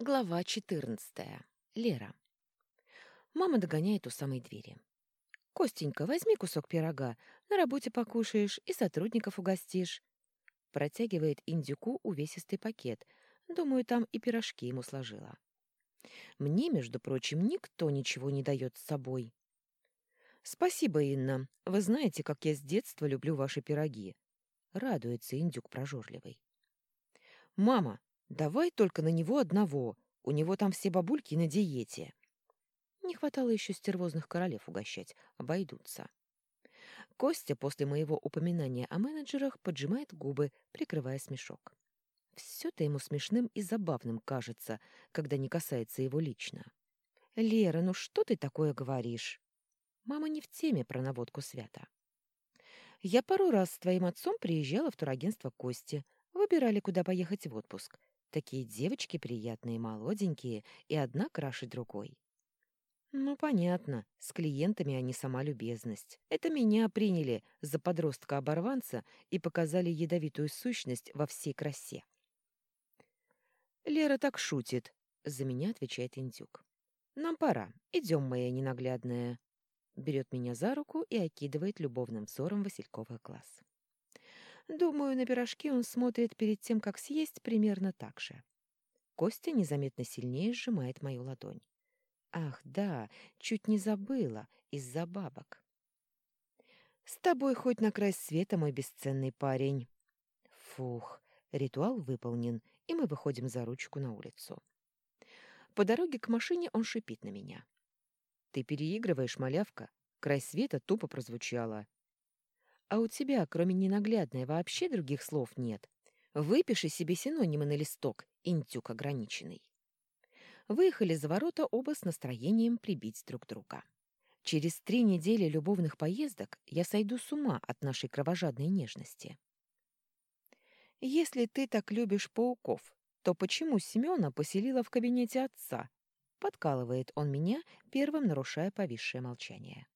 Глава 14. Лера. Мама догоняет у самой двери. «Костенька, возьми кусок пирога, на работе покушаешь и сотрудников угостишь». Протягивает индюку увесистый пакет. Думаю, там и пирожки ему сложила. Мне, между прочим, никто ничего не дает с собой. «Спасибо, Инна. Вы знаете, как я с детства люблю ваши пироги». Радуется индюк прожорливый. «Мама, Давай только на него одного. У него там все бабульки на диете. Не хватало еще стервозных королев угощать. Обойдутся. Костя после моего упоминания о менеджерах поджимает губы, прикрывая смешок. Все-то ему смешным и забавным кажется, когда не касается его лично. «Лера, ну что ты такое говоришь?» Мама не в теме про наводку свята. «Я пару раз с твоим отцом приезжала в турагентство Кости. Выбирали, куда поехать в отпуск. Такие девочки приятные, молоденькие, и одна краше другой. Ну, понятно, с клиентами они сама любезность. Это меня приняли за подростка-оборванца и показали ядовитую сущность во всей красе. Лера так шутит, за меня отвечает индюк. Нам пора, идем, моя ненаглядная. Берет меня за руку и окидывает любовным взором Васильковый глаз. Думаю, на пирожки он смотрит перед тем, как съесть, примерно так же. Костя незаметно сильнее сжимает мою ладонь. Ах, да, чуть не забыла, из-за бабок. С тобой хоть на край света, мой бесценный парень. Фух, ритуал выполнен, и мы выходим за ручку на улицу. По дороге к машине он шипит на меня. Ты переигрываешь, малявка. Край света тупо прозвучало. А у тебя, кроме ненаглядной, вообще других слов нет. Выпиши себе синонимы на листок, интюк ограниченный. Выехали за ворота оба с настроением прибить друг друга. Через три недели любовных поездок я сойду с ума от нашей кровожадной нежности. Если ты так любишь пауков, то почему Семена поселила в кабинете отца? Подкалывает он меня, первым нарушая повисшее молчание.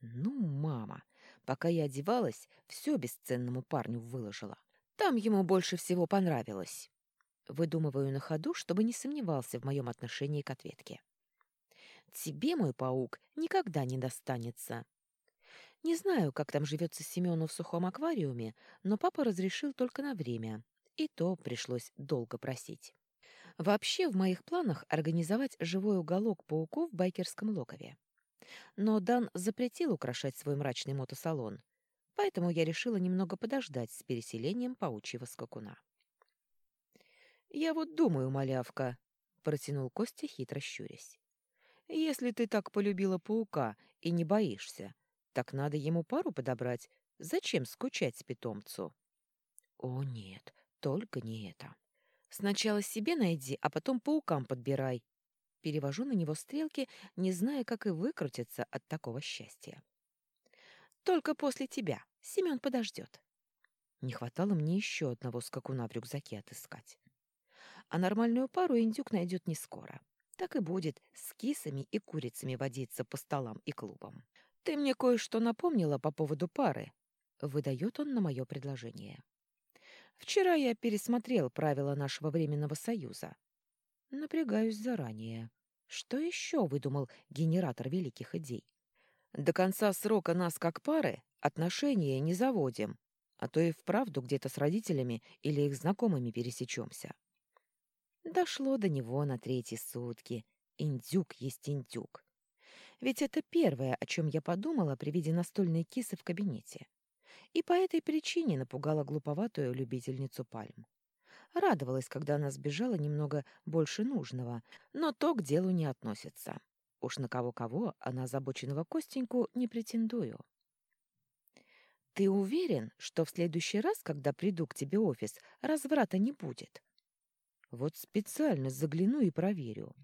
Ну, мама, Пока я одевалась, все бесценному парню выложила. Там ему больше всего понравилось. Выдумываю на ходу, чтобы не сомневался в моем отношении к ответке. Тебе, мой паук, никогда не достанется. Не знаю, как там живется Семену в сухом аквариуме, но папа разрешил только на время, и то пришлось долго просить. Вообще в моих планах организовать живой уголок пауков в байкерском логове. Но Дан запретил украшать свой мрачный мотосалон, поэтому я решила немного подождать с переселением паучьего скакуна. «Я вот думаю, малявка», — протянул Костя, хитро щурясь. «Если ты так полюбила паука и не боишься, так надо ему пару подобрать. Зачем скучать питомцу?» «О, нет, только не это. Сначала себе найди, а потом паукам подбирай», Перевожу на него стрелки, не зная, как и выкрутиться от такого счастья. «Только после тебя. Семен подождет». Не хватало мне еще одного скакуна в рюкзаке отыскать. А нормальную пару индюк найдет не скоро. Так и будет с кисами и курицами водиться по столам и клубам. «Ты мне кое-что напомнила по поводу пары», — выдает он на мое предложение. «Вчера я пересмотрел правила нашего временного союза. Напрягаюсь заранее. Что еще выдумал генератор великих идей? До конца срока нас как пары отношения не заводим, а то и вправду где-то с родителями или их знакомыми пересечемся. Дошло до него на третьи сутки. Индюк есть индюк. Ведь это первое, о чем я подумала при виде настольной кисы в кабинете. И по этой причине напугала глуповатую любительницу пальм. Радовалась, когда она сбежала немного больше нужного, но то к делу не относится. Уж на кого-кого, а на озабоченного Костеньку не претендую. «Ты уверен, что в следующий раз, когда приду к тебе офис, разврата не будет?» «Вот специально загляну и проверю».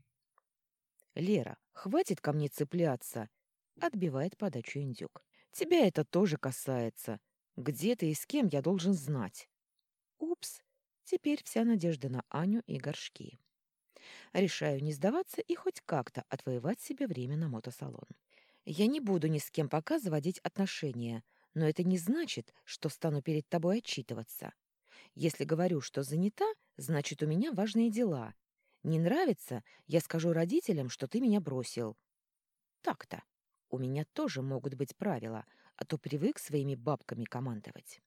«Лера, хватит ко мне цепляться!» — отбивает подачу индюк. «Тебя это тоже касается. Где ты и с кем я должен знать?» «Упс, Теперь вся надежда на Аню и горшки. Решаю не сдаваться и хоть как-то отвоевать себе время на мотосалон. Я не буду ни с кем пока заводить отношения, но это не значит, что стану перед тобой отчитываться. Если говорю, что занята, значит, у меня важные дела. Не нравится, я скажу родителям, что ты меня бросил. Так-то. У меня тоже могут быть правила, а то привык своими бабками командовать.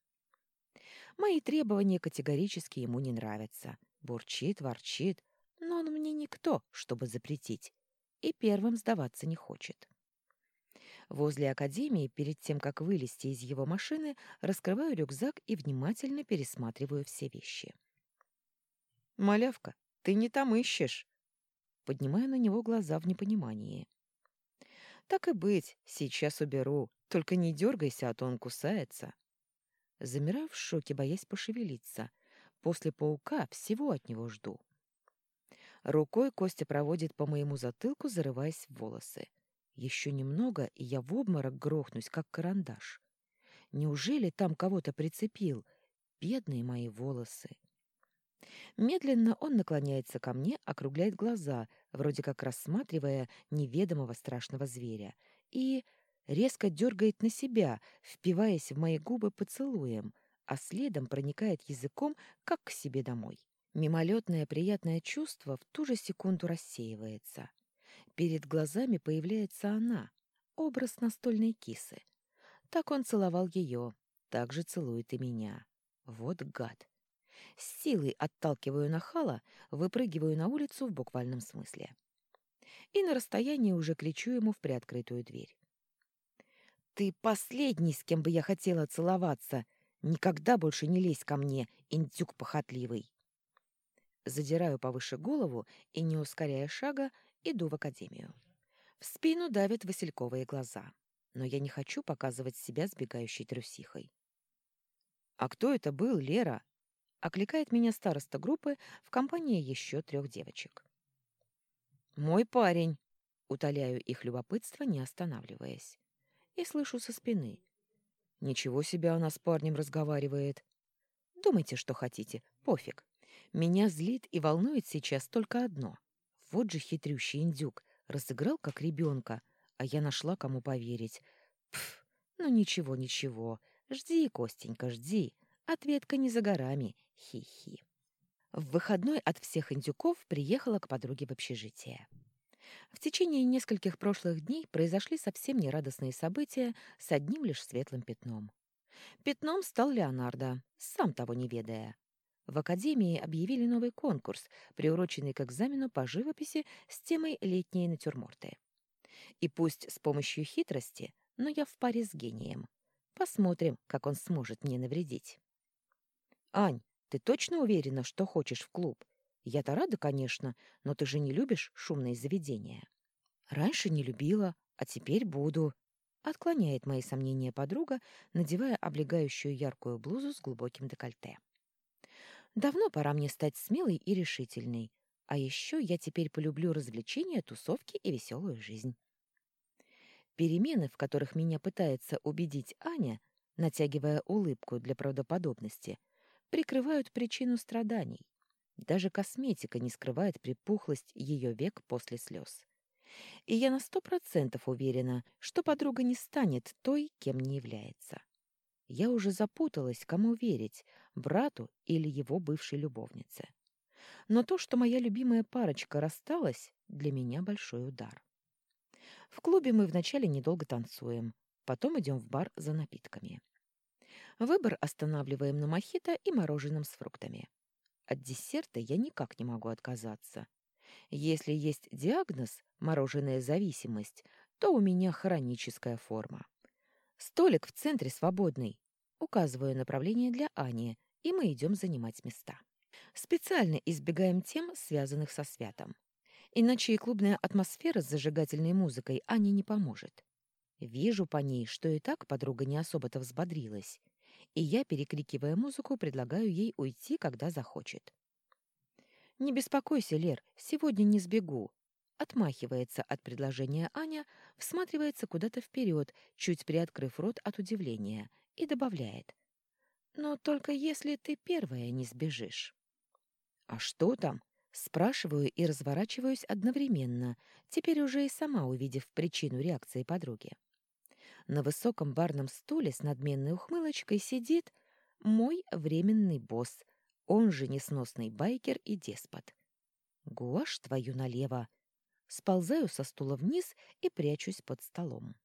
Мои требования категорически ему не нравятся. Бурчит, ворчит, но он мне никто, чтобы запретить, и первым сдаваться не хочет. Возле академии, перед тем, как вылезти из его машины, раскрываю рюкзак и внимательно пересматриваю все вещи. «Малявка, ты не там ищешь!» Поднимаю на него глаза в непонимании. «Так и быть, сейчас уберу, только не дергайся, а то он кусается». Замираю в шоке, боясь пошевелиться. После паука всего от него жду. Рукой Костя проводит по моему затылку, зарываясь в волосы. Еще немного, и я в обморок грохнусь, как карандаш. Неужели там кого-то прицепил? Бедные мои волосы. Медленно он наклоняется ко мне, округляет глаза, вроде как рассматривая неведомого страшного зверя, и резко дергает на себя, впиваясь в мои губы поцелуем, а следом проникает языком, как к себе домой. Мимолетное приятное чувство в ту же секунду рассеивается. Перед глазами появляется она, образ настольной кисы. Так он целовал ее, так же целует и меня. Вот гад. С силой отталкиваю нахала, выпрыгиваю на улицу в буквальном смысле. И на расстоянии уже кричу ему в приоткрытую дверь. «Ты последний, с кем бы я хотела целоваться! Никогда больше не лезь ко мне, индюк похотливый!» Задираю повыше голову и, не ускоряя шага, иду в академию. В спину давят васильковые глаза, но я не хочу показывать себя сбегающей трусихой. «А кто это был, Лера?» — окликает меня староста группы в компании еще трех девочек. «Мой парень!» — утоляю их любопытство, не останавливаясь и слышу со спины. Ничего себе она с парнем разговаривает. Думайте, что хотите, пофиг. Меня злит и волнует сейчас только одно. Вот же хитрющий индюк, разыграл как ребенка, а я нашла, кому поверить. Пф, ну ничего, ничего. Жди, Костенька, жди. Ответка не за горами. Хи-хи. В выходной от всех индюков приехала к подруге в общежитие. В течение нескольких прошлых дней произошли совсем нерадостные события с одним лишь светлым пятном. Пятном стал Леонардо, сам того не ведая. В Академии объявили новый конкурс, приуроченный к экзамену по живописи с темой «Летние натюрморты». И пусть с помощью хитрости, но я в паре с гением. Посмотрим, как он сможет мне навредить. «Ань, ты точно уверена, что хочешь в клуб? Я-то рада, конечно, но ты же не любишь шумные заведения. Раньше не любила, а теперь буду. Отклоняет мои сомнения подруга, надевая облегающую яркую блузу с глубоким декольте. Давно пора мне стать смелой и решительной. А еще я теперь полюблю развлечения, тусовки и веселую жизнь. Перемены, в которых меня пытается убедить Аня, натягивая улыбку для правдоподобности, прикрывают причину страданий. Даже косметика не скрывает припухлость ее век после слез. И я на сто процентов уверена, что подруга не станет той, кем не является. Я уже запуталась, кому верить, брату или его бывшей любовнице. Но то, что моя любимая парочка рассталась, для меня большой удар. В клубе мы вначале недолго танцуем, потом идем в бар за напитками. Выбор останавливаем на мохито и мороженом с фруктами. От десерта я никак не могу отказаться. Если есть диагноз «мороженая зависимость», то у меня хроническая форма. Столик в центре свободный. Указываю направление для Ани, и мы идем занимать места. Специально избегаем тем, связанных со святом. Иначе и клубная атмосфера с зажигательной музыкой Ане не поможет. Вижу по ней, что и так подруга не особо-то взбодрилась и я, перекрикивая музыку, предлагаю ей уйти, когда захочет. «Не беспокойся, Лер, сегодня не сбегу», отмахивается от предложения Аня, всматривается куда-то вперед, чуть приоткрыв рот от удивления, и добавляет. «Но только если ты первая не сбежишь». «А что там?» Спрашиваю и разворачиваюсь одновременно, теперь уже и сама увидев причину реакции подруги. На высоком барном стуле с надменной ухмылочкой сидит мой временный босс, он же несносный байкер и деспот. Гуашь твою налево. Сползаю со стула вниз и прячусь под столом.